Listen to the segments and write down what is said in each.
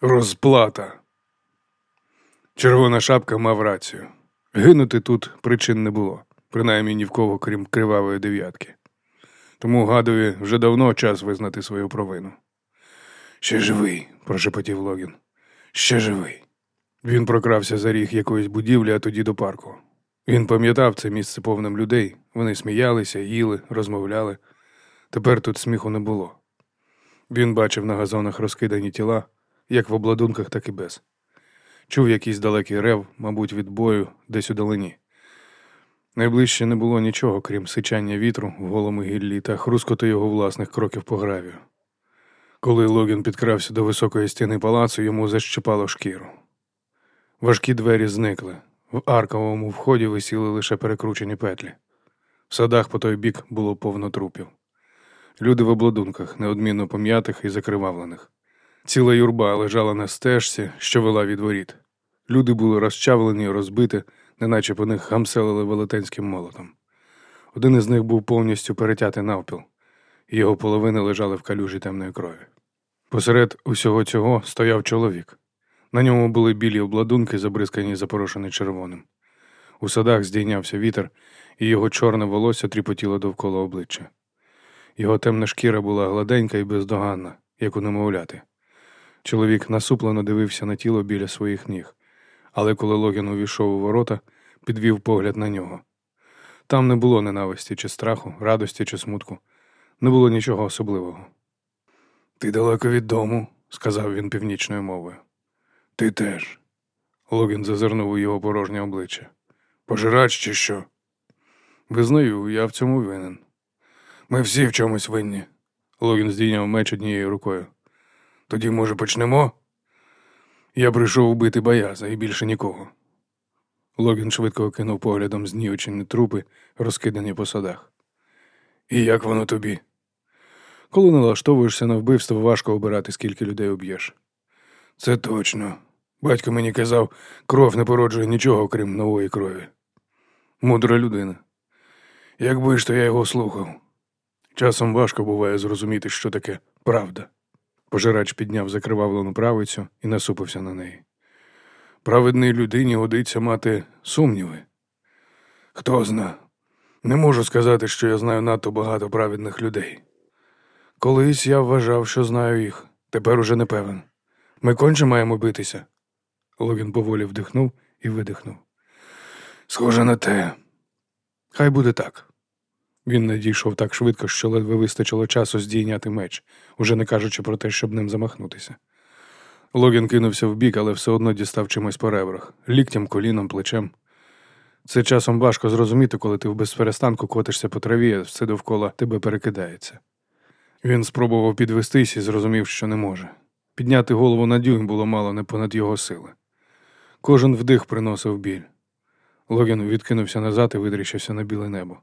Розплата. Червона шапка мав рацію. Гинути тут причин не було, принаймні ні в кого, крім кривавої дев'ятки. Тому гадові вже давно час визнати свою провину. Ще живий, прошепотів Логін. Ще живий. Він прокрався за ріг якоїсь будівлі, а тоді до парку. Він пам'ятав це місце повним людей. Вони сміялися, їли, розмовляли. Тепер тут сміху не було. Він бачив на газонах розкидані тіла, як в обладунках, так і без. Чув якийсь далекий рев, мабуть, від бою десь у долині. Найближче не було нічого, крім сичання вітру в голому гіллі та хрускоту його власних кроків по гравію. Коли Логін підкрався до високої стіни палацу, йому защипало шкіру. Важкі двері зникли. В арковому вході висіли лише перекручені петлі. В садах по той бік було повно трупів. Люди в обладунках, неодмінно пом'ятих і закривавлених. Ціла юрба лежала на стежці, що вела від воріт. Люди були розчавлені, розбиті, неначе по них гамселили велетенським молотом. Один із них був повністю перетятий навпіл, і його половини лежали в калюжі темної крові. Посеред усього цього стояв чоловік. На ньому були білі обладунки, забризкані запорошені червоним. У садах здійнявся вітер, і його чорне волосся тріпотіло довкола обличчя. Його темна шкіра була гладенька і бездоганна, як у немовляти. Чоловік насуплено дивився на тіло біля своїх ніг, але коли Логін увійшов у ворота, підвів погляд на нього. Там не було ненависті чи страху, радості чи смутку, не було нічого особливого. Ти далеко від дому, сказав він північною мовою. Ти теж. Логін зазирнув у його порожнє обличчя. Пожирач чи що? Визнаю, я в цьому винен. Ми всі в чомусь винні. Логін здійняв меч однією рукою. Тоді, може, почнемо? Я прийшов убити бояза і більше нікого. Логін швидко окинув поглядом знівечені трупи, розкидані по садах. І як воно тобі? Коли налаштовуєшся на вбивство, важко обирати, скільки людей уб'єш. Це точно. Батько мені казав, кров не породжує нічого, крім нової крові. Мудра людина. Якби ж то я його слухав. Часом важко буває зрозуміти, що таке правда. Пожирач підняв закривавлену правицю і насупився на неї. Праведній людині годиться мати сумніви. Хто зна, не можу сказати, що я знаю надто багато праведних людей. Колись я вважав, що знаю їх, тепер уже не певен. Ми конче маємо битися. Логін поволі вдихнув і видихнув. Схоже на те. Хай буде так. Він надійшов так швидко, що ледве вистачило часу здійняти меч, уже не кажучи про те, щоб ним замахнутися. Логін кинувся вбік, але все одно дістав чимось по ребрах ліктям, коліном, плечем. Це часом важко зрозуміти, коли ти в безперестанку котишся по траві, а все довкола тебе перекидається. Він спробував підвестись і зрозумів, що не може. Підняти голову на дюйм було мало не понад його сили. Кожен вдих приносив біль. Логін відкинувся назад і видріщився на біле небо.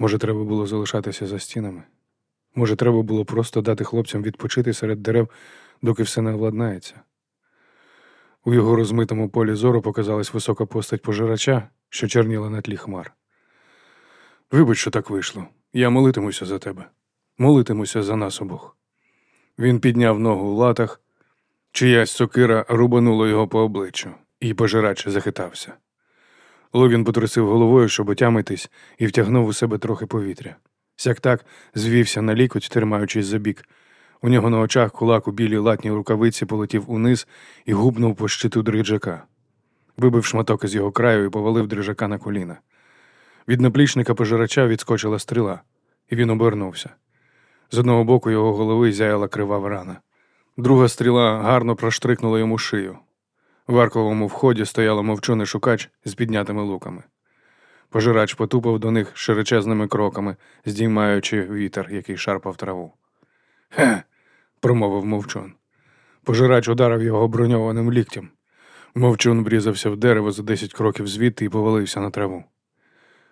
Може, треба було залишатися за стінами? Може, треба було просто дати хлопцям відпочити серед дерев, доки все не владнається? У його розмитому полі зору показалась висока постать пожирача, що черніла на тлі хмар. Вибач, що так вийшло. Я молитимуся за тебе, молитимуся за нас обох. Він підняв ногу в латах, чиясь сокира рубанула його по обличчю, і пожирач захитався. Логін потрусив головою, щоб отямитись, і втягнув у себе трохи повітря. Сяк так звівся на лікоть, тримаючись за бік. У нього на очах кулак у білій латній рукавиці полетів униз і губнув по щиту дрижака. Вибив шматок із його краю і повалив дрижака на коліна. Від наплічника пожирача відскочила стріла, і він обернувся. З одного боку його голови зяяла кривава рана. Друга стріла гарно проштрикнула йому шию. В арковому вході стояла мовчоний шукач з піднятими луками. Пожирач потупав до них широчезними кроками, здіймаючи вітер, який шарпав траву. Хе. промовив мовчун. Пожирач ударив його броньованим ліктем. Мовчун врізався в дерево за десять кроків звідти і повалився на траву.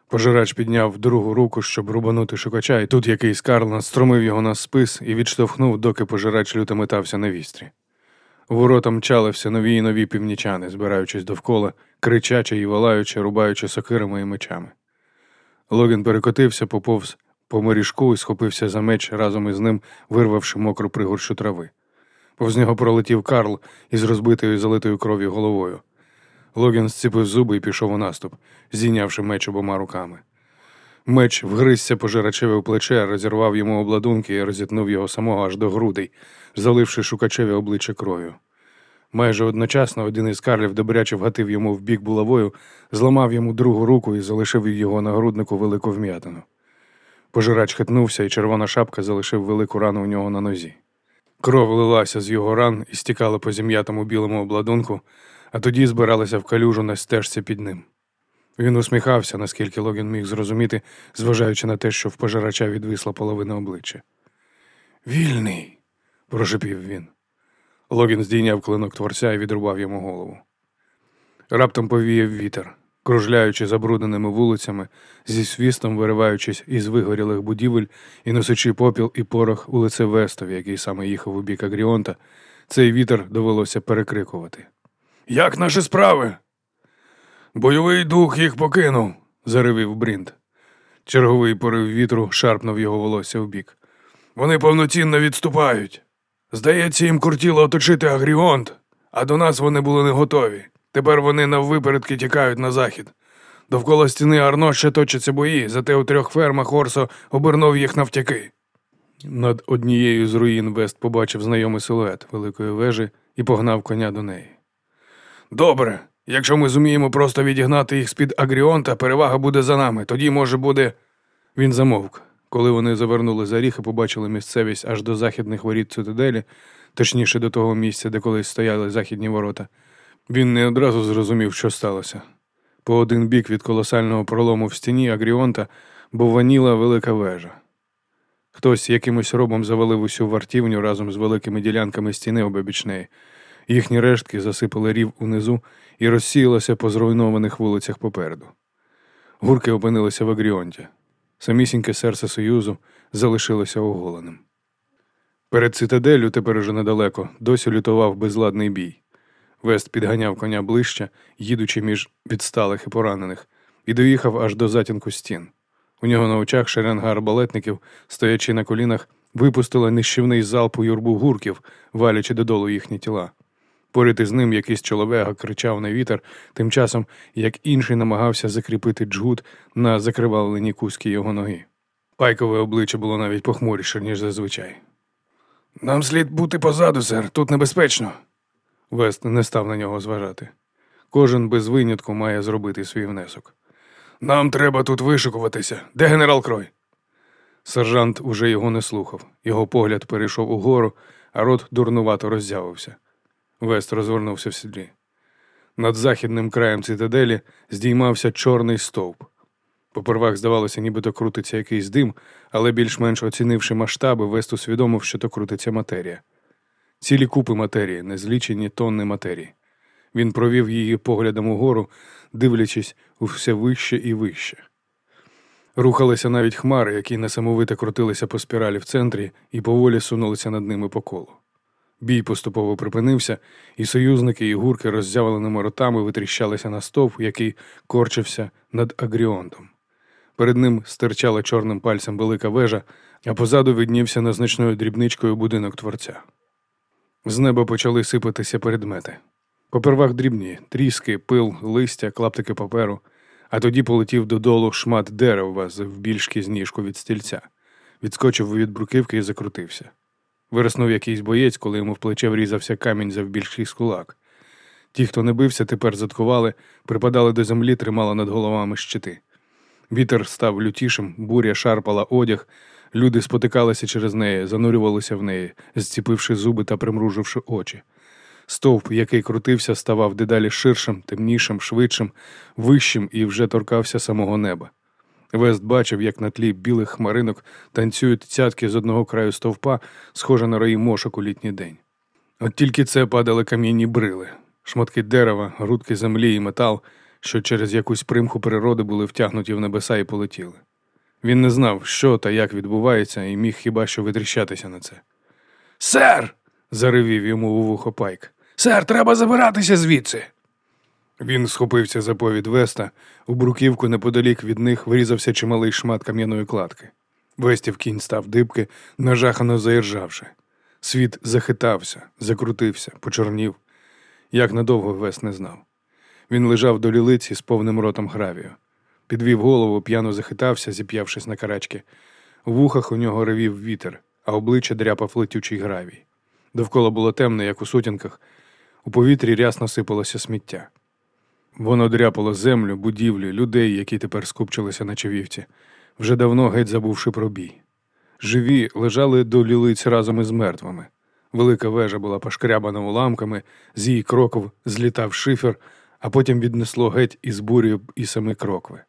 Пожирач підняв другу руку, щоб рубанути шукача, і тут якийсь Карл настромив його на спис і відштовхнув, доки пожирач люто метався на вістрі. Ворота мчали все нові і нові північани, збираючись довкола, кричачи і волаючи, рубаючи сокирами і мечами. Логін перекотився, поповз по моріжку і схопився за меч разом із ним, вирвавши мокру пригорщу трави. Повз нього пролетів Карл із розбитою залитою кров'ю головою. Логін зціпив зуби і пішов у наступ, зійнявши меч обома руками. Меч вгризся пожирачеві в плече, розірвав йому обладунки і розітнув його самого аж до грудей, заливши шукачеві обличчя кров'ю. Майже одночасно один із карлів добряче вгатив йому в бік булавою, зламав йому другу руку і залишив його на груднику велику вм'ятину. Пожирач хитнувся, і червона шапка залишив велику рану у нього на нозі. Кров лилася з його ран і стікала по зім'ятому білому обладунку, а тоді збиралася в калюжу на стежці під ним. Він усміхався, наскільки Логін міг зрозуміти, зважаючи на те, що в пожирача відвисла половина обличчя. Вільний, прошепів він. Логін здійняв клинок творця і відрубав йому голову. Раптом повіяв вітер, кружляючи забрудненими вулицями, зі свістом вириваючись із вигорілих будівель і носячи попіл і порох у лице Вестові, який саме їхав у бік Агріонта, цей вітер довелося перекрикувати. Як наші справи? Бойовий дух їх покинув, заривів Брінт. Черговий порив вітру шарпнув його волосся вбік. Вони повноцінно відступають. Здається, їм кортіло оточити Агріонт, а до нас вони були не готові. Тепер вони наввипередки тікають на захід. Довкола стіни Арно ще точаться бої, зате у трьох фермах Орсо обернув їх навтяки. Над однією з руїн Вест побачив знайомий силует великої вежі і погнав коня до неї. Добре, якщо ми зуміємо просто відігнати їх з-під Агріонта, перевага буде за нами. Тоді, може, буде. Він замовк. Коли вони завернули за ріг і побачили місцевість аж до західних воріт цитаделі, точніше до того місця, де колись стояли західні ворота, він не одразу зрозумів, що сталося. По один бік від колосального пролому в стіні Агріонта бовваніла велика вежа. Хтось якимось робом завалив усю вартівню разом з великими ділянками стіни обабіч неї. Їхні рештки засипали рів унизу і розсіялися по зруйнованих вулицях попереду. Гурки опинилися в Агріонті. Самісіньке серце Союзу залишилося оголеним. Перед цитаделю, тепер уже недалеко, досі лютував безладний бій. Вест підганяв коня ближче, їдучи між відсталих і поранених, і доїхав аж до затінку стін. У нього на очах шеренга арбалетників, стоячи на колінах, випустила нищівний залп у юрбу гурків, валячи додолу їхні тіла. Поряд із ним якийсь чоловега кричав на вітер, тим часом як інший намагався закріпити джгут на закривавленій кузькі його ноги. Пайкове обличчя було навіть похмуріше, ніж зазвичай. Нам слід бути позаду, сер, тут небезпечно. Вест не став на нього зважати. Кожен без винятку має зробити свій внесок. Нам треба тут вишикуватися. Де генерал Крой? Сержант уже його не слухав. Його погляд перейшов угору, а рот дурнувато роззявився. Вест розвернувся в сідлі. Над західним краєм цитаделі здіймався чорний стовп. Попервах, здавалося, нібито крутиться якийсь дим, але більш-менш оцінивши масштаби, Вест усвідомив, що то крутиться матерія. Цілі купи матерії, незлічені тонни матерії. Він провів її поглядом угору, дивлячись у все вище і вище. Рухалися навіть хмари, які несамовито крутилися по спіралі в центрі і поволі сунулися над ними по колу. Бій поступово припинився, і союзники і гурки роззявленими ротами витріщалися на стовп, який корчився над Агріонтом. Перед ним стирчала чорним пальцем велика вежа, а позаду виднівся незначною дрібничкою будинок творця. З неба почали сипатися предмети. Попервах дрібні, тріски, пил, листя, клаптики паперу, а тоді полетів додолу шмат дерева завбільшки з ніжку від стільця, відскочив від бруківки і закрутився. Вириснув якийсь боєць, коли йому в плече врізався камінь завбільшки з кулак. Ті, хто не бився, тепер заткували, припадали до землі, тримали над головами щити. Вітер став лютішим, буря шарпала одяг, люди спотикалися через неї, занурювалися в неї, зціпивши зуби та примруживши очі. Стовп, який крутився, ставав дедалі ширшим, темнішим, швидшим, вищим і вже торкався самого неба. Вест бачив, як на тлі білих хмаринок танцюють цятки з одного краю стовпа, схоже на рої мошок у літній день. От тільки це падали кам'яні брили, шматки дерева, грудки землі і метал, що через якусь примху природи були втягнуті в небеса і полетіли. Він не знав, що та як відбувається, і міг хіба що витріщатися на це. Сер. заривів йому у вухо пайк. Сер, треба забиратися звідси. Він схопився за повід Веста, у бруківку неподалік від них вирізався чималий шмат кам'яної кладки. Вестів кінь став дибки, нажахано заіржавши. Світ захитався, закрутився, почорнів. Як надовго Вес не знав. Він лежав до лілиці з повним ротом гравію. Підвів голову, п'яно захитався, зіп'явшись на карачки. У вухах у нього ревів вітер, а обличчя дряпав летючий гравій. Довкола було темно, як у сутінках. У повітрі рясно сипалося сміття. Воно дряпало землю, будівлі, людей, які тепер скупчилися на човівці, вже давно геть забувши про бій. Живі лежали до лілиць разом із мертвими. Велика вежа була пошкрябана уламками, з її кроков злітав шифер, а потім віднесло геть із бурю і сами крокви.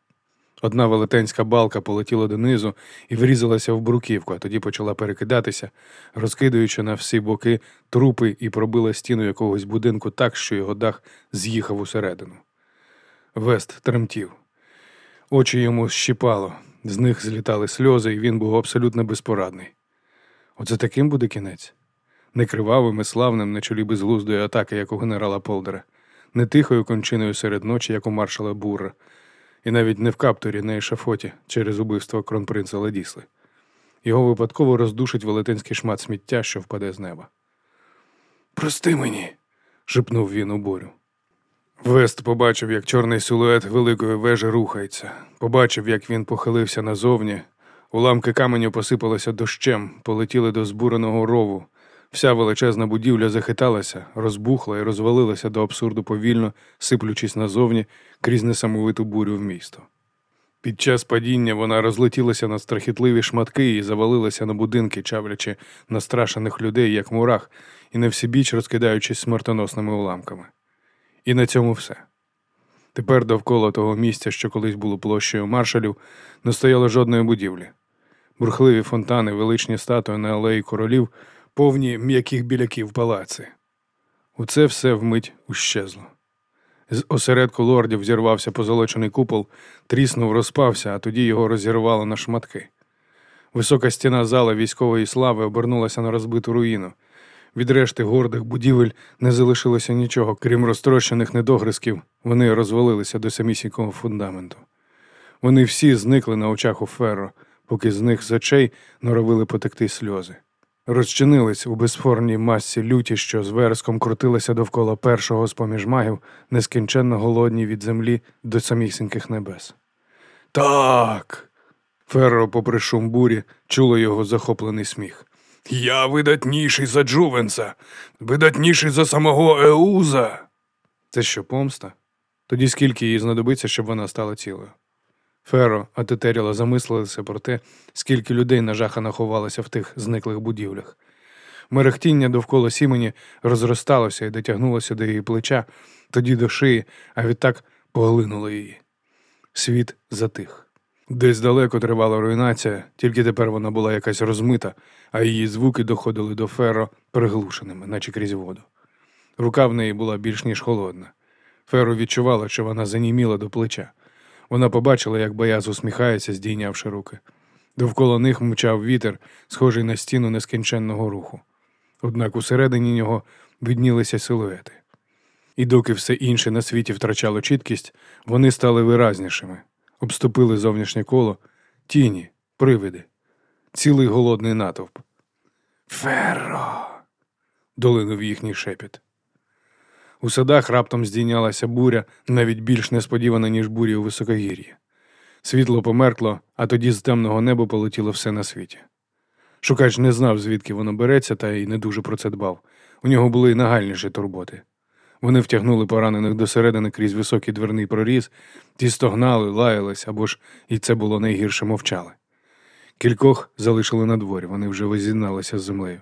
Одна велетенська балка полетіла донизу і врізалася в бруківку, а тоді почала перекидатися, розкидаючи на всі боки трупи і пробила стіну якогось будинку так, що його дах з'їхав усередину. Вест тремтів. Очі йому щипало, з них злітали сльози, і він був абсолютно безпорадний. Оце таким буде кінець? Не кривавим і славним на чолі безглуздої атаки, як у генерала Полдера, не тихою кончиною серед ночі, як у маршала Бурра, і навіть не в каптурі на ешафоті через убивство кронпринца Ладісли. Його випадково роздушить велетенський шмат сміття, що впаде з неба. Прости мені, шепнув він у борю. Вест побачив, як чорний силует великої вежі рухається, побачив, як він похилився назовні. Уламки каменю посипалися дощем, полетіли до збуреного рову. Вся величезна будівля захиталася, розбухла і розвалилася до абсурду повільно, сиплючись назовні крізь несамовиту бурю в місто. Під час падіння вона розлетілася на страхітливі шматки і завалилася на будинки, чавлячи настрашених людей, як мурах, і не всібіч розкидаючись смертоносними уламками. І на цьому все. Тепер довкола того місця, що колись було площею маршалів, не стояло жодної будівлі. Бурхливі фонтани, величні статуї на алеї королів, повні м'яких біляків палаци. Уце все вмить ущезло. З осередку лордів зірвався позолочений купол, тріснув, розпався, а тоді його розірвало на шматки. Висока стіна зала військової слави обернулася на розбиту руїну. Від решти гордих будівель не залишилося нічого, крім розтрощених недогризків, вони розвалилися до самісінького фундаменту. Вони всі зникли на очах у Ферро, поки з них з очей норовили потекти сльози. Розчинились у безформній масці люті, що з вереском крутилася довкола першого з поміж магів, нескінченно голодні від землі до самісіньких небес. Так. Ферро, попри шум бурі, чуло його захоплений сміх. Я видатніший за Джувенса, видатніший за самого Еуза. Це що, помста? Тоді скільки їй знадобиться, щоб вона стала цілою? Феро атетеріла замислилася про те, скільки людей нажахано ховалося в тих зниклих будівлях. Мерехтіння довкола сімені розросталося і дотягнулося до її плеча, тоді до шиї, а відтак поглинуло її. Світ затих. Десь далеко тривала руйнація, тільки тепер вона була якась розмита, а її звуки доходили до Феро приглушеними, наче крізь воду. Рука в неї була більш ніж холодна. Феро відчувала, що вона заніміла до плеча. Вона побачила, як Бояз усміхається, здійнявши руки. Довкола них мчав вітер, схожий на стіну нескінченного руху. Однак усередині нього виднілися силуети. І доки все інше на світі втрачало чіткість, вони стали виразнішими, обступили зовнішнє коло, тіні, привиди, цілий голодний натовп. Ферро. долинув їхній шепіт. У садах раптом здійнялася буря, навіть більш несподівана, ніж буря у високогір'ї. Світло померкло, а тоді з темного неба полетіло все на світі. Шукач не знав, звідки воно береться, та й не дуже про це дбав. У нього були нагальніші турботи. Вони втягнули поранених досередини крізь високий дверний проріз, ті стогнали, лаялись або ж, і це було найгірше, мовчали. Кількох залишили на дворі, вони вже возізналися з землею.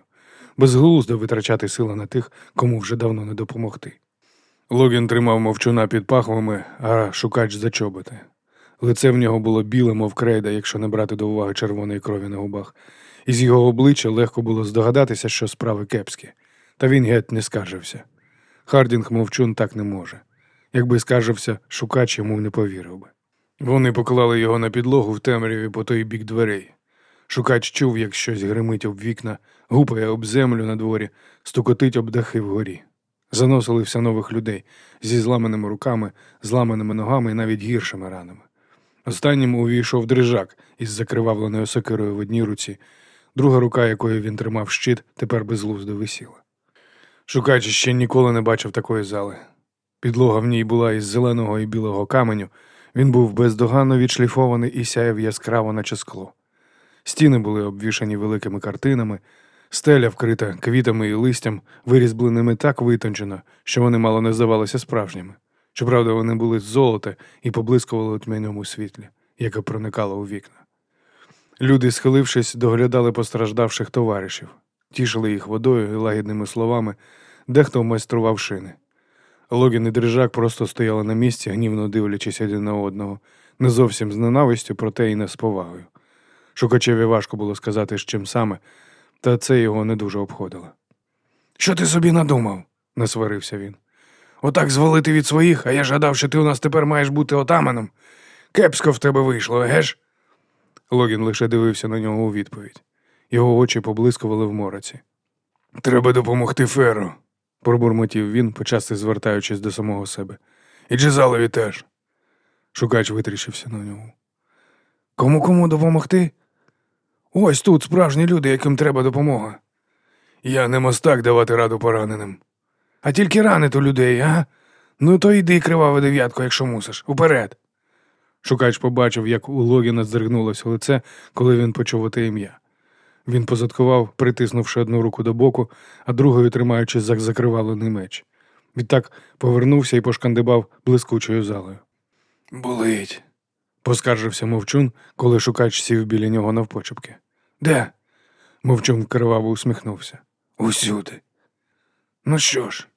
Безглуздо витрачати сили на тих, кому вже давно не допомогти. Логен тримав мовчуна під пахвами, а шукач за чоботи. Лице в нього було біле, мов крейда, якщо не брати до уваги червоної крові на губах. Із його обличчя легко було здогадатися, що справи кепські, та він геть не скаржився. Хардінг мовчун так не може. Якби скаржився, шукач йому не повірив би. Вони поклали його на підлогу в темряві по той бік дверей. Шукач чув, як щось гримить об вікна, гупає об землю на дворі, стукотить об дахи вгорі. Заносили все нових людей зі зламаними руками, зламаними ногами і навіть гіршими ранами. Останнім увійшов дрижак із закривавленою сокирою в одній руці, Друга рука, якою він тримав щит, тепер безглуздо висіла. Шукач ще ніколи не бачив такої зали. Підлога в ній була із зеленого і білого каменю. Він був бездоганно відшліфований і сяяв яскраво, наче скло. Стіни були обвішані великими картинами, стеля вкрита квітами і листям, вирізбленими так витончено, що вони мало не здавалися справжніми. Щоправда, вони були з золота і поблискували у тьмяному світлі, яке проникало у вікна. Люди, схилившись, доглядали постраждавших товаришів, тішили їх водою і лагідними словами, дехто майстрував шини. Логін і Дрижак просто стояли на місці, гнівно дивлячись один на одного, не зовсім з ненавистю, проте і не з повагою. Шукачеві важко було сказати, з чим саме, та це його не дуже обходило. Що ти собі надумав? насварився він. Отак звалити від своїх, а я ж гадав, що ти у нас тепер маєш бути отаманом. Кепсько в тебе вийшло, геш? Логін лише дивився на нього у відповідь. Його очі поблискували в мороці. Треба допомогти Феру, пробурмотів він, почасти звертаючись до самого себе. І Джезалові теж. Шукач витріщився на нього. Кому кому допомогти? Ось тут справжні люди, яким треба допомога. Я не мостак давати раду пораненим. А тільки ранити людей, а? Ну то йди, криваве дев'ятко, якщо мусиш. Уперед. Шукач побачив, як у Логіна здригнулося лице, коли він почув оте ім'я. Він позадкував, притиснувши одну руку до боку, а другою тримаючи за закривалений меч. Відтак повернувся і пошкандибав блискучою залою. Болить, поскаржився мовчун, коли шукач сів біля нього навпочепки. Де? Мовчун криваво усміхнувся. Усюди. Ну що ж?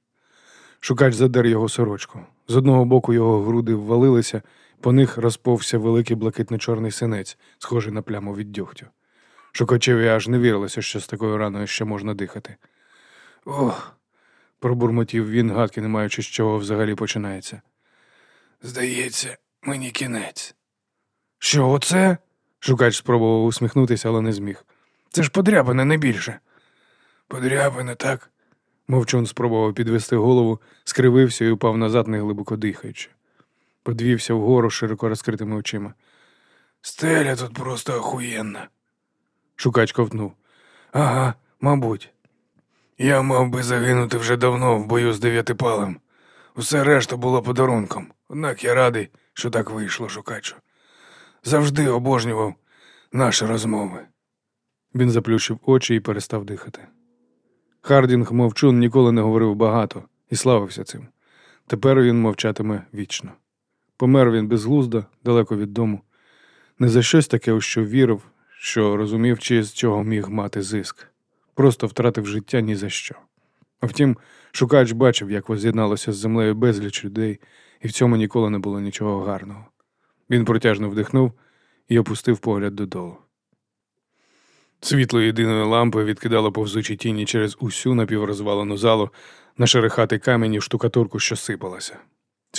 Шукач задер його сорочку. З одного боку його груди ввалилися, по них розповся великий блакитно-чорний синець, схожий на пляму від дьогтю. Шукачеві аж не вірилося, що з такою раною ще можна дихати. Ох, пробурмотів він, гадки не маючи, з чого взагалі починається. Здається, мені кінець. Що, оце? Шукач спробував усміхнутися, але не зміг. Це ж подряпане не більше. Подряпане, так? Мовчун спробував підвести голову, скривився і упав назад, неглибоко дихаючи. Подивився вгору широко розкритими очима. Стеля тут просто охуєнна. Шукач ковтнув. Ага, мабуть. Я мав би загинути вже давно в бою з дев'ятипалим. Усе решта було подарунком. Однак я радий, що так вийшло, шукачу. Завжди обожнював наші розмови. Він заплющив очі і перестав дихати. Хардінг мовчун ніколи не говорив багато і славився цим. Тепер він мовчатиме вічно. Помер він безглуздо, далеко від дому. Не за щось таке, у що вірив, що розумів, чи з чого міг мати зиск. Просто втратив життя ні за що. Втім, шукач бачив, як воз'єдналося з землею безліч людей, і в цьому ніколи не було нічого гарного. Він протяжно вдихнув і опустив погляд додолу. Світло єдиної лампи відкидало повзучі тіні через усю напіврозвалену залу на шерехатий камінь і штукатурку, що сипалася.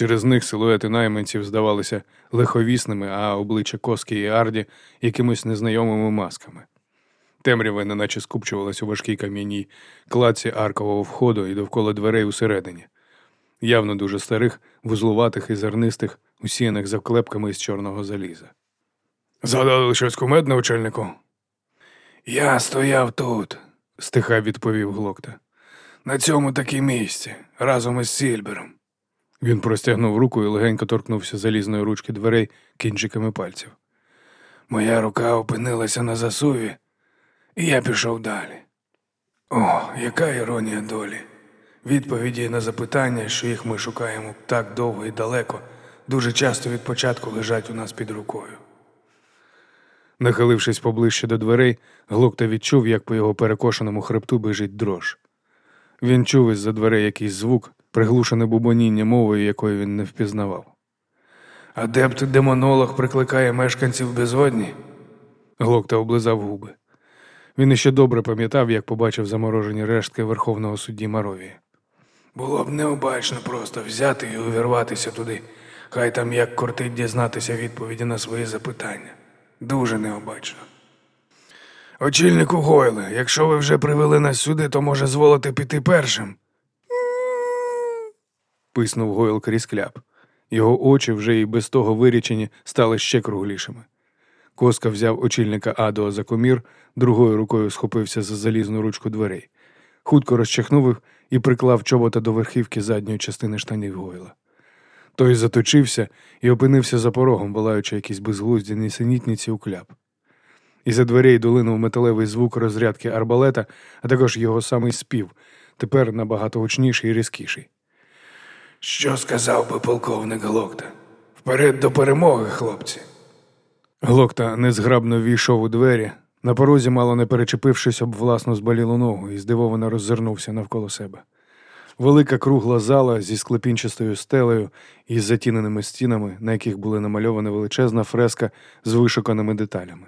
Через них силуети найманців здавалися лиховісними, а обличчя Коски і Арді якимось незнайомими масками. Темрява неначе скупчувалась у важкій кам'яній кладці аркового входу і довкола дверей усередині, явно дуже старих, вузлуватих і зернистих, усіяних завклепками із чорного заліза. Згадали щось кумедне, очільнику? Я стояв тут, стиха відповів глокта. На цьому такі місці, разом із Сільбером. Він простягнув руку і легенько торкнувся залізної ручки дверей кінчиками пальців. Моя рука опинилася на засуві, і я пішов далі. О, яка іронія долі. Відповіді на запитання, що їх ми шукаємо так довго і далеко, дуже часто від початку лежать у нас під рукою. Нахилившись поближче до дверей, Глокта відчув, як по його перекошеному хребту бежить дрож. Він чув із-за дверей якийсь звук, приглушене бубоніння мовою, якої він не впізнавав. Адепт демонолог прикликає мешканців безодні. Глокта облизав губи. Він іще добре пам'ятав, як побачив заморожені рештки Верховного судді Маровії. Було б необачно просто взяти і увірватися туди. Хай там як кортить дізнатися відповіді на свої запитання. Дуже необачно. Очільнику Гойле, якщо ви вже привели нас сюди, то може зволити піти першим. Писнув Гойл крізь кляп. Його очі вже і без того вирічені стали ще круглішими. Коска взяв очільника Адо за комір, другою рукою схопився за залізну ручку дверей. Хутко розчахнув їх і приклав чобота до верхівки задньої частини штанів Гойла. Той заточився і опинився за порогом, волаючи якісь безглузді нісенітниці у кляп. І за дверей долинув металевий звук розрядки арбалета, а також його самий спів, тепер набагато гучніший і різкіший. Що сказав би полковник Глокта? Вперед до перемоги, хлопці. Глокта незграбно війшов у двері, на порозі, мало не перечепившись об власну зболілу ногу, і здивовано роззирнувся навколо себе. Велика кругла зала зі склепінчастою стелею і з затіненими стінами, на яких була намальована величезна фреска з вишуканими деталями.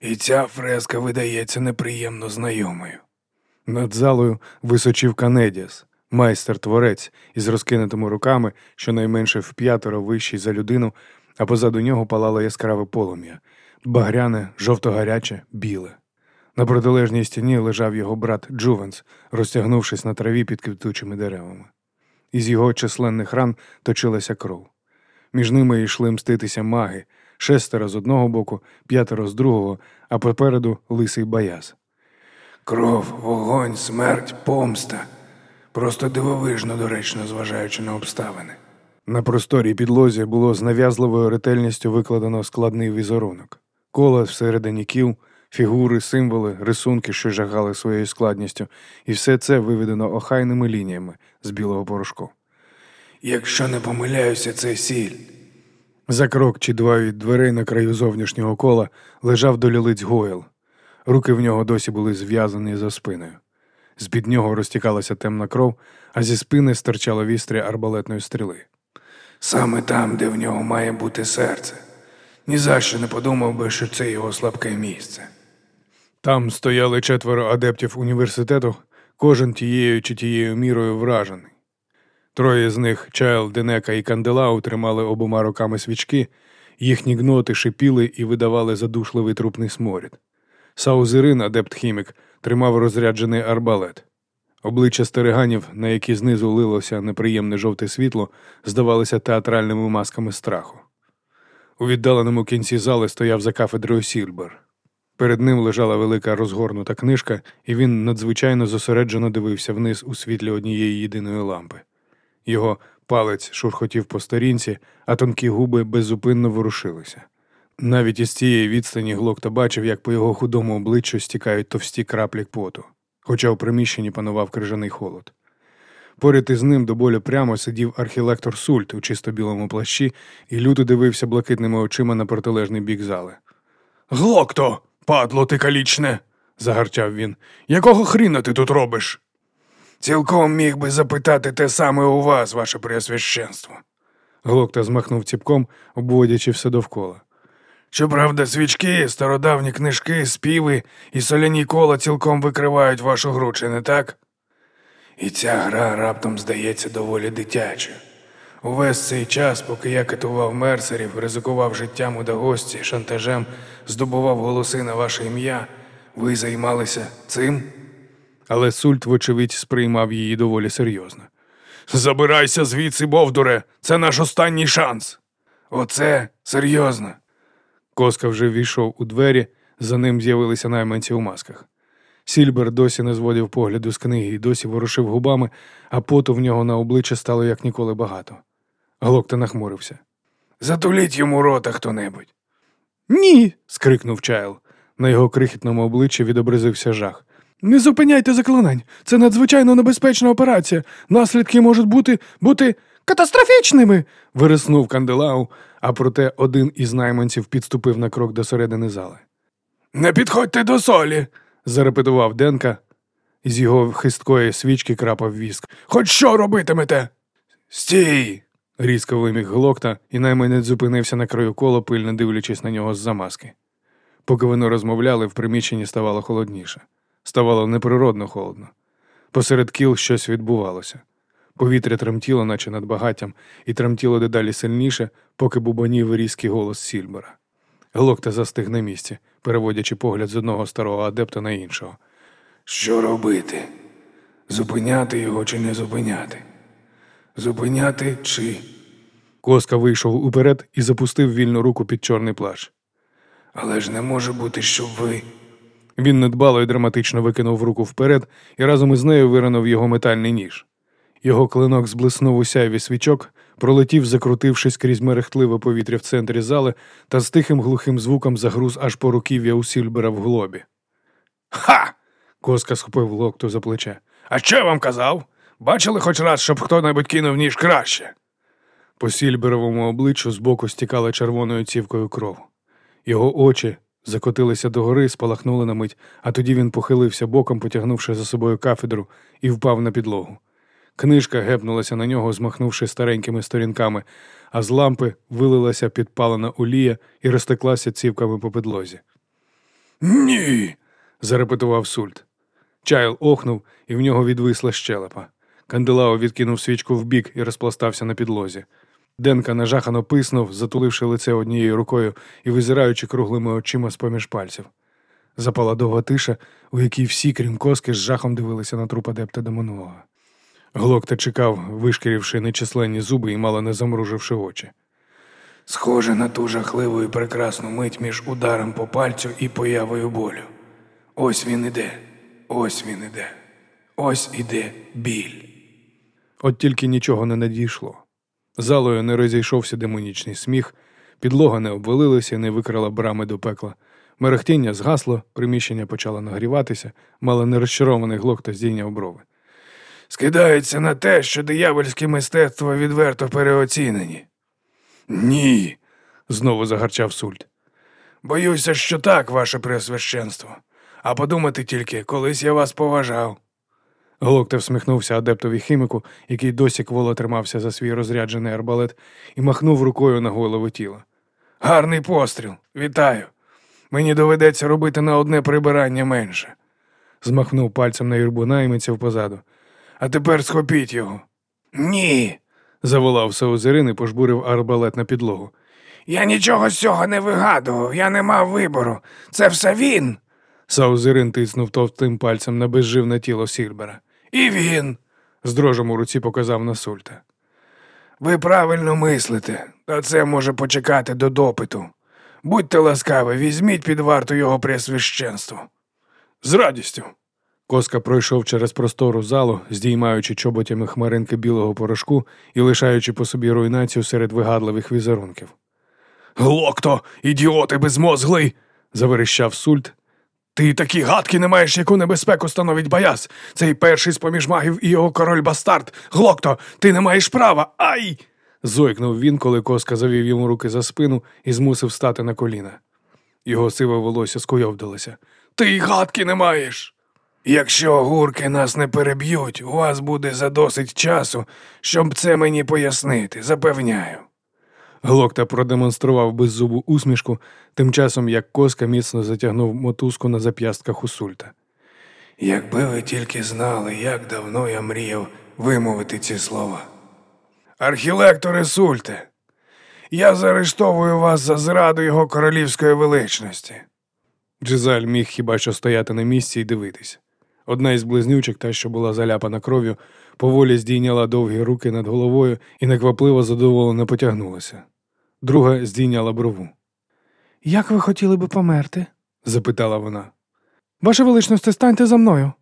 І ця фреска видається неприємно знайомою. Над залою височив Канедіас, майстер-творець із розкинутими руками, щонайменше в п'ятеро вищий за людину, а позаду нього палало яскраве полум'я, багряне, жовто-гаряче, біле. На протилежній стіні лежав його брат Джувенс, розтягнувшись на траві під квітучими деревами. Із його численних ран точилася кров. Між ними йшли мститися маги, шестеро з одного боку, п'ятеро з другого, а попереду лисий баяз. Кров, вогонь, смерть, помста. Просто дивовижно доречно, зважаючи на обставини. На просторій підлозі було з нав'язливою ретельністю викладено складний візерунок. Кола всередині кіл, фігури, символи, рисунки, що жагали своєю складністю, і все це виведено охайними лініями з білого порошку. Якщо не помиляюся, це сіль. За крок чи два від дверей на краю зовнішнього кола лежав долілиць Гойл. Руки в нього досі були зв'язані за спиною. З-під нього розтікалася темна кров, а зі спини стирчало вістря арбалетної стріли. Саме там, де в нього має бути серце. Ні за що не подумав би, що це його слабке місце. Там стояли четверо адептів університету, кожен тією чи тією мірою вражений. Троє з них, Чайл, Денека і Канделау, тримали обома руками свічки, їхні гноти шипіли і видавали задушливий трупний сморід. Саузерин, адепт хімік, тримав розряджений арбалет. Обличчя стереганів, на які знизу лилося неприємне жовте світло, здавалися театральними масками страху. У віддаленому кінці зали стояв за кафедрою Сільбер. Перед ним лежала велика розгорнута книжка, і він надзвичайно зосереджено дивився вниз у світлі однієї єдиної лампи. Його палець шурхотів по сторінці, а тонкі губи беззупинно ворушилися. Навіть із цієї відстані Глокта бачив, як по його худому обличчю стікають товсті краплі поту, хоча в приміщенні панував крижаний холод. Поряд із ним до болю прямо сидів архілектор Сульт у чисто білому плащі і люто дивився блакитними очима на протилежний бік зали. Глокто, падло ти калічне, загарчав він. Якого хріна ти тут робиш? Цілком міг би запитати те саме у вас, ваше преосвященство. Глокта змахнув ціпком, обводячи все довкола. Щоправда, свічки, стародавні книжки, співи і соляні кола цілком викривають вашу гру, чи не так? І ця гра раптом здається доволі дитячою. Увесь цей час, поки я катував мерсерів, ризикував життям у дагості, шантажем, здобував голоси на ваше ім'я, ви займалися цим? Але Сульт, вочевидь, сприймав її доволі серйозно. Забирайся звідси, Бовдуре, це наш останній шанс. Оце серйозно. Коска вже війшов у двері, за ним з'явилися найманці у масках. Сільбер досі не зводив погляду з книги і досі ворушив губами, а поту в нього на обличчя стало як ніколи багато. Глокта нахмурився. Затуліть йому рота хто-небудь. Ні. скрикнув Чайл. На його крихітному обличчі відобразився жах. Не зупиняйте заклинань. Це надзвичайно небезпечна операція. Наслідки можуть бути бути катастрофічними. вириснув Канделау, а проте один із найманців підступив на крок до середини зали. Не підходьте до солі, зарепетував Денка. З його хисткої свічки крапав віск. Хоч що робитимете? Стій. різко виміг глокта, і найманець зупинився на краю кола, пильно дивлячись на нього з-за маски. Поки вони розмовляли, в приміщенні ставало холодніше. Ставало неприродно холодно. Посеред кіл щось відбувалося. Повітря тремтіло, наче над багаттям, і тремтіло дедалі сильніше, поки бубанів різкий голос Сільбера. Глокта застиг на місці, переводячи погляд з одного старого адепта на іншого. Що робити? Зупиняти його чи не зупиняти? Зупиняти чи. Коска вийшов уперед і запустив вільну руку під чорний плащ. Але ж не може бути, щоб ви. Він недбало і драматично викинув руку вперед і разом із нею виранув його метальний ніж. Його клинок зблиснув у сяйві свічок, пролетів, закрутившись крізь мерехтливе повітря в центрі зали та з тихим глухим звуком загруз аж по руків'я у Сільбера в глобі. Ха! Коска схопив локту за плече. А що я вам казав? Бачили хоч раз, щоб хто-небудь кинув ніж краще? По сільберовому обличчю збоку стікала червоною цівкою кров. Його очі закотилися догори, спалахнули на мить, а тоді він похилився боком, потягнувши за собою кафедру, і впав на підлогу. Книжка гепнулася на нього, змахнувши старенькими сторінками, а з лампи вилилася підпалена олія і розтеклася цівками по підлозі. Ні. зарепетував Сульт. Чайл охнув, і в нього відвисла щелепа. Канделао відкинув свічку вбік і розпластався на підлозі. Денка нажахано писнув, затуливши лице однією рукою і визираючи круглими очима з поміж пальців. Запала довга тиша, у якій всі, крім коски, з жахом дивилися на труп адепта демонолога. Глокта чекав, вишкірівши нечисленні зуби і мало не замруживши очі. Схоже на ту жахливу і прекрасну мить між ударом по пальцю і появою болю. Ось він іде, ось він іде, ось іде біль. От тільки нічого не надійшло. Залою не розійшовся демонічний сміх, підлога не обвалилася не викрала брами до пекла. Мерехтіння згасло, приміщення почало нагріватися, мало не розчарований глокта здійняв брови. Скидається на те, що диявольське мистецтво відверто переоцінені. Ні, знову загарчав Сульт. Боюся, що так, ваше преосвященство. А подумати тільки, колись я вас поважав. Глокте всміхнувся адептові хіміку, який досі кволо тримався за свій розряджений арбалет, і махнув рукою на голову тіла. Гарний постріл, вітаю. Мені доведеться робити на одне прибирання менше. Змахнув пальцем на юрбу наймиців позаду. А тепер схопіть його. Ні. заволав Саузерин і пожбурив арбалет на підлогу. Я нічого з цього не вигадував, я не мав вибору. Це все він. Саузерин тиснув товстим пальцем на безживне тіло Сільбера. І він. з дрожем у руці показав на Сульта. Ви правильно мислите, та це може почекати до допиту. Будьте ласкаві, візьміть під варту його пресвященство. З радістю. Коска пройшов через простору залу, здіймаючи чоботями хмаринки білого порошку і лишаючи по собі руйнацію серед вигадливих візерунків. Глокто, ідіоти безмозглий. заверещав Сульт. Ти такі гадки не маєш, яку небезпеку становить Баяс. Цей перший з поміж магів і його король бастард. Глокто, ти не маєш права. Ай! зойкнув він, коли коска завів йому руки за спину і змусив стати на коліна. Його сиве волосся скуйовдилося. Ти й гадки не маєш. Якщо гурки нас не переб'ють, у вас буде задосить часу, щоб це мені пояснити, запевняю. Глокта продемонстрував беззубу усмішку, тим часом як коска міцно затягнув мотузку на зап'ястках у сульта. Якби ви тільки знали, як давно я мріяв вимовити ці слова. Архілекторе Сульте, я заарештовую вас за зраду його королівської величності. Джизаль міг хіба що стояти на місці і дивитись. Одна із близнючок, та, що була заляпана кров'ю, поволі здійняла довгі руки над головою і неквапливо задоволено потягнулася. Друга здійняла брову. Як ви хотіли би померти? запитала вона. Ваше величносте, станьте за мною.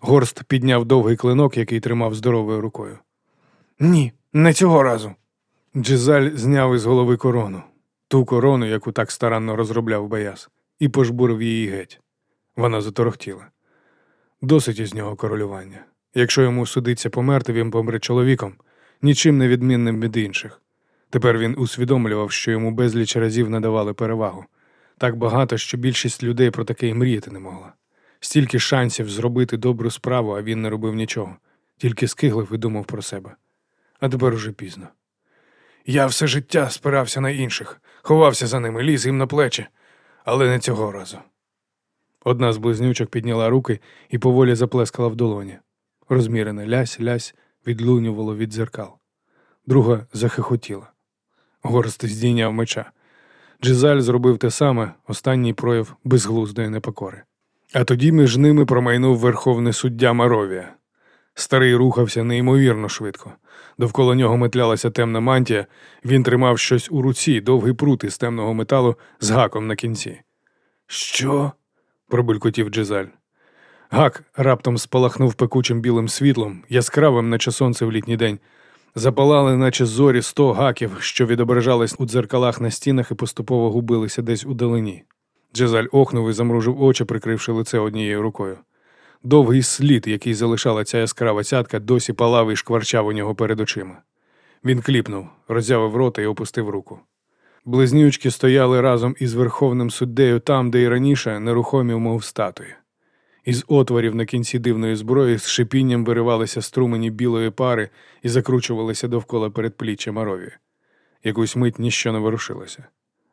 Горст підняв довгий клинок, який тримав здоровою рукою. Ні, не цього разу. Джизаль зняв із голови корону, ту корону, яку так старанно розробляв Баяс, і пожбурив її геть. Вона заторохтіла. Досить із нього королювання. Якщо йому судиться померти, він помре чоловіком, нічим не відмінним від інших. Тепер він усвідомлював, що йому безліч разів надавали перевагу. Так багато, що більшість людей про таке й мріяти не могла. Стільки шансів зробити добру справу, а він не робив нічого, тільки скиглив і думав про себе. А тепер уже пізно. Я все життя спирався на інших, ховався за ними, ліз їм на плечі, але не цього разу. Одна з близнючок підняла руки і поволі заплескала в долоні. Розмірене лясь-лясь відлунювало від дзеркал. Друга захихотіла. Горст здійняв меча. Джизаль зробив те саме, останній прояв безглуздої непокори. А тоді між ними промайнув верховний суддя Маровія. Старий рухався неймовірно швидко. Довкола нього метлялася темна мантія, він тримав щось у руці, довгий прут із темного металу з гаком на кінці. Що? Пробулькотів Джезаль. Гак раптом спалахнув пекучим білим світлом, яскравим, наче сонце в літній день. Запалали, наче зорі, сто гаків, що відображались у дзеркалах на стінах і поступово губилися десь у далині. Джезаль охнув і замружив очі, прикривши лице однією рукою. Довгий слід, який залишала ця яскрава цятка, досі палав і шкварчав у нього перед очима. Він кліпнув, роззявив рота і опустив руку. Близнючки стояли разом із верховним суддею там, де й раніше нерухомі, мов статуї. Із отворів на кінці дивної зброї з шипінням виривалися струмені білої пари і закручувалися довкола передпліччя Марові. Якусь мить ніщо не ворушилося.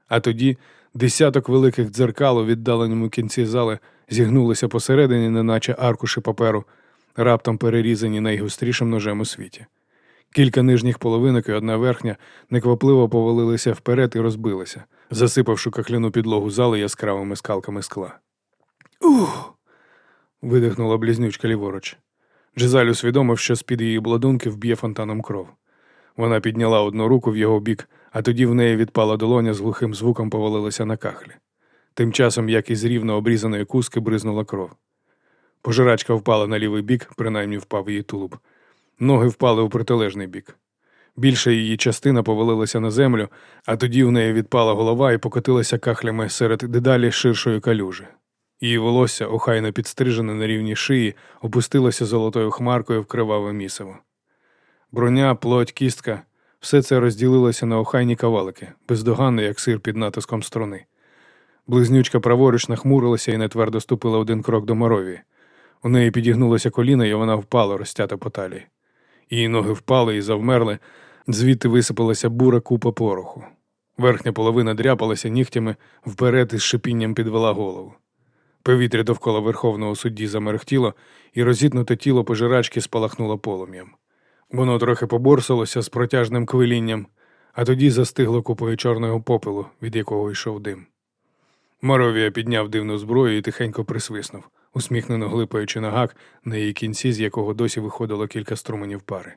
А тоді десяток великих дзеркал у віддаленому кінці зали зігнулися посередині, неначе аркуші паперу, раптом перерізані найгострішим ножем у світі. Кілька нижніх половинок і одна верхня неквапливо повалилися вперед і розбилися, засипавши кахляну підлогу зали яскравими скалками скла. Ух. видихнула близнючка ліворуч. Джезаль усвідомив, що з-під її бладунків б'є фонтаном кров. Вона підняла одну руку в його бік, а тоді в неї відпала долоня з глухим звуком повалилася на кахлі. Тим часом, як із рівно обрізаної куски, бризнула кров. Пожирачка впала на лівий бік, принаймні впав її тулуб. Ноги впали у протилежний бік. Більша її частина повалилася на землю, а тоді в неї відпала голова і покотилася кахлями серед дедалі ширшої калюжі. Її волосся, охайно підстрижене на рівні шиї, опустилося золотою хмаркою в криваве місиво. Броня, плоть, кістка все це розділилося на охайні кавалики, бездоганно, як сир під натиском струни. Близнючка праворуч нахмурилася і нетвердо ступила один крок до Морові. У неї підігнулося коліно, і вона впала, розтята по талії. Її ноги впали і завмерли, звідти висипалася бура купа пороху. Верхня половина дряпалася нігтями, вперед із шипінням підвела голову. Повітря довкола верховного судді замерехтіло, і розітнуте тіло пожирачки спалахнуло полум'ям. Воно трохи поборсалося з протяжним квилінням, а тоді застигло купою чорного попелу, від якого йшов дим. Моровія підняв дивну зброю і тихенько присвиснув, усміхнено глипаючи на гак, на її кінці, з якого досі виходило кілька струменів пари.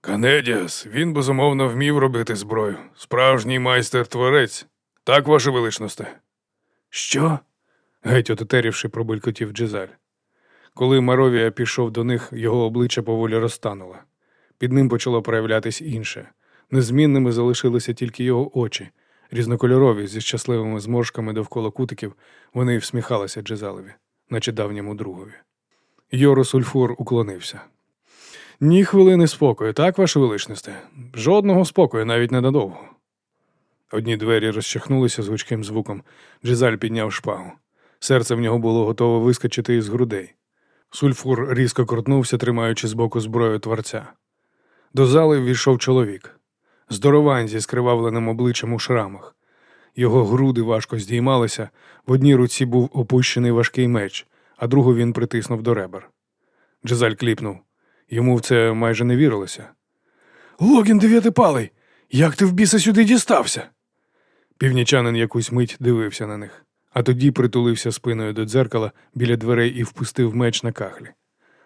Канедіас, він безумовно вмів робити зброю. Справжній майстер-творець. Так, ваше величносте. Що? геть отетерівши, пробулькотів Джезаль. Коли Маровія пішов до них, його обличчя поволі розтануло. Під ним почало проявлятись інше. Незмінними залишилися тільки його очі, різнокольорові зі щасливими зморшками довкола кутиків, вони всміхалися Джезалеві, наче давньому другові. Йорос Ульфур уклонився. Ні хвилини спокою, так, ваше величносте? Жодного спокою, навіть ненадовго. Одні двері розчахнулися з гучким звуком. Джезаль підняв шпагу. Серце в нього було готове вискочити із грудей. Сульфур різко крутнувся, тримаючи збоку зброю творця. До зали ввійшов чоловік. Здоровань зі скривавленим обличчям у шрамах. Його груди важко здіймалися, в одній руці був опущений важкий меч, а другу він притиснув до ребер. Джезаль кліпнув. Йому в це майже не вірилося. Логін дев'ятипалий! Як ти в біса сюди дістався? Північанин якусь мить дивився на них, а тоді притулився спиною до дзеркала біля дверей і впустив меч на кахлі.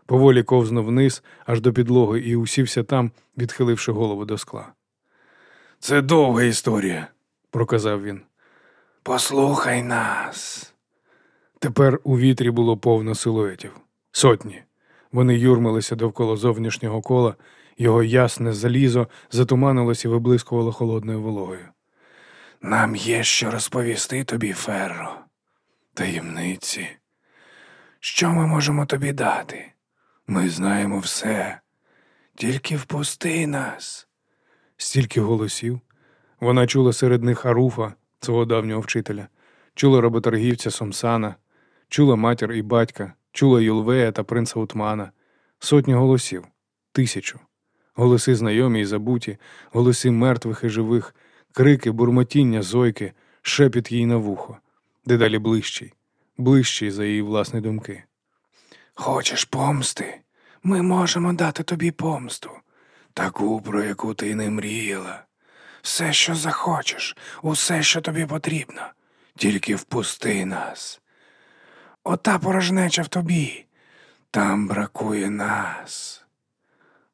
Поволі ковзнув вниз аж до підлоги і усівся там, відхиливши голову до скла. Це довга історія, проказав він. Послухай нас. Тепер у вітрі було повно силуетів. Сотні. Вони юрмилися довкола зовнішнього кола, його ясне залізо затуманилось і виблискувало холодною вологою. Нам є що розповісти тобі, Ферро. Таємниці. Що ми можемо тобі дати? Ми знаємо все. Тільки впусти нас. Стільки голосів. Вона чула серед них Аруфа, свого давнього вчителя, чула роботоргівця Сомсана, чула матір і батька, чула Юлвея та принца Утмана. Сотні голосів, тисячу. Голоси знайомі і забуті, голоси мертвих і живих, крики, бурмотіння, зойки, шепіт їй на вухо, дедалі ближчий, ближчий за її власні думки. Хочеш помсти? Ми можемо дати тобі помсту, таку, про яку ти не мріяла. Все, що захочеш, усе, що тобі потрібно, тільки впусти нас. Ота порожнеча в тобі, там бракує нас.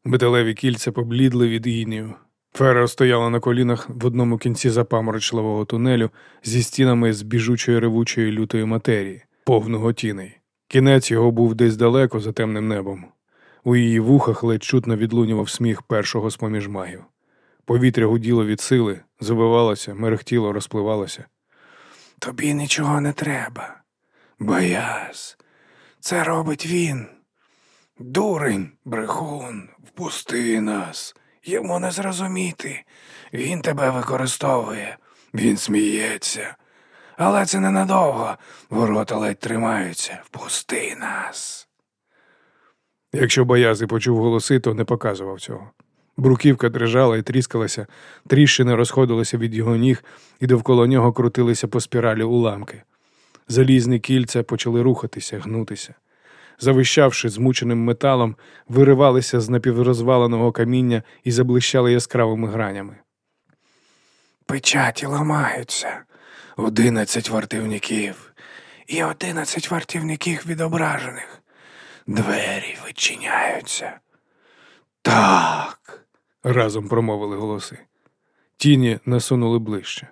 Металеві кільця поблідли від інію. Фера стояла на колінах в одному кінці запаморочливого тунелю зі стінами з біжучої ревучої лютої матерії, повного тіней. Кінець його був десь далеко за темним небом. У її вухах ледь чутно відлунював сміх першого з поміж магів. Повітря гуділо від сили, завивалося, мерехтіло, розпливалося. Тобі нічого не треба. Бояз. Це робить він. Дурень, брехун, впусти нас. Йому не зрозуміти. Він тебе використовує, він сміється. Але це ненадовго. Ворота ледь тримаються. Впусти нас. Якщо Боязи почув голоси, то не показував цього. Бруківка дрижала і тріскалася, тріщини розходилися від його ніг, і довкола нього крутилися по спіралі уламки. Залізні кільця почали рухатися, гнутися. Завищавши змученим металом, виривалися з напіврозваленого каміння і заблищали яскравими гранями. Печаті ламаються. Одинадцять вартівників і одинадцять вартівників відображених. Двері відчиняються. Так. Разом промовили голоси. Тіні насунули ближче.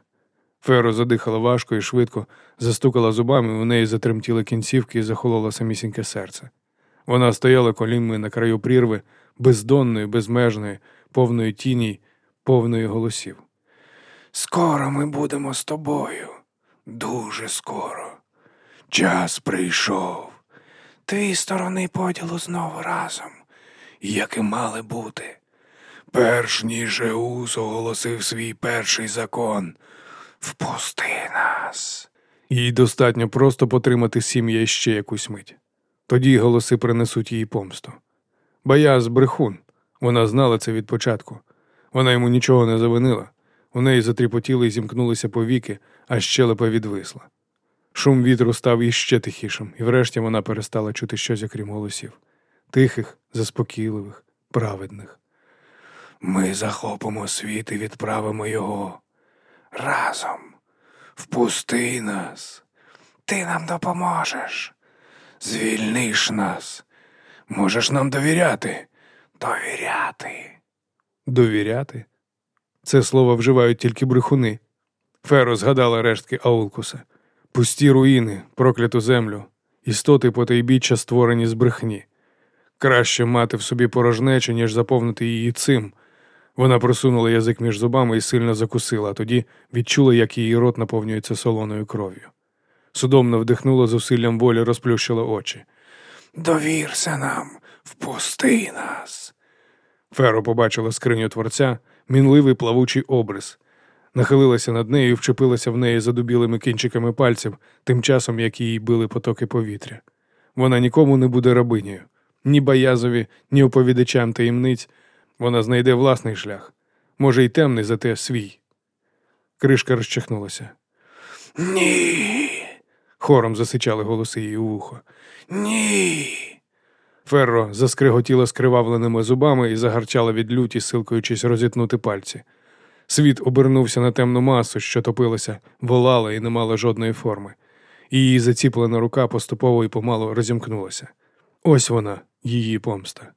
Феро задихала важко і швидко, застукала зубами, у неї затремтіли кінцівки і захололо самісіньке серце. Вона стояла коліньми на краю прірви, бездонної, безмежної, повної тіні, повної голосів. Скоро ми будемо з тобою, дуже скоро. Час прийшов. Твій сторони поділу знову разом, як і мали бути. Перш ніж Еус оголосив свій перший закон. Впусти нас. Їй достатньо просто потримати сім'я ще якусь мить. Тоді голоси принесуть їй помсту. Бояз брехун. Вона знала це від початку. Вона йому нічого не завинила. У неї затріпотіли і зімкнулися повіки, а щелепа відвисла. Шум вітру став іще тихішим, і врешті вона перестала чути щось, окрім голосів тихих, заспокійливих, праведних. Ми захопимо світ і відправимо його разом. Впусти нас. Ти нам допоможеш. Звільниш нас. Можеш нам довіряти. Довіряти. Довіряти? Це слово вживають тільки брехуни. Феро згадала рештки Аулкуса. Пусті руїни, прокляту землю, істоти потайбіччя створені з брехні. Краще мати в собі порожнечу, ніж заповнити її цим. Вона просунула язик між зубами і сильно закусила, а тоді відчула, як її рот наповнюється солоною кров'ю. Судомно вдихнула зусиллям волі, розплющила очі. Довірся нам, впусти нас. Феро побачила скриню творця, мінливий плавучий обрис. Нахилилася над нею і вчепилася в неї задубілими кінчиками пальців, тим часом, як її били потоки повітря. Вона нікому не буде рабинею, ні боязові, ні оповідачам таємниць. Вона знайде власний шлях, може, й темний, зате свій. Кришка розчахнулася. Ні. хором засичали голоси її у вухо. Ні. Ферро заскриготіла скривавленими зубами і загарчала від люті, силкуючись розітнути пальці. Світ обернувся на темну масу, що топилася, волала і не мала жодної форми. Її заціплена рука поступово і помалу розімкнулася. Ось вона, її помста.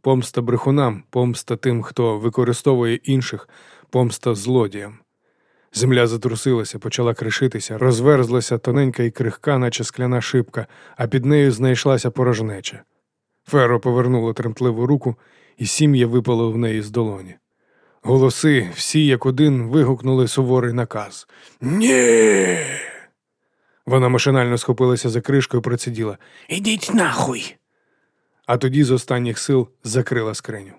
Помста брехунам, помста тим, хто використовує інших, помста злодіям. Земля затрусилася, почала кришитися, розверзлася тоненька і крихка, наче скляна шибка, а під нею знайшлася порожнеча. Феро повернула тремтливу руку, і сім'я випало в неї з долоні. Голоси, всі як один, вигукнули суворий наказ. Ні. Вона машинально схопилася за кришкою і проціділа Ідіть нахуй. А тоді з останніх сил закрила скриню.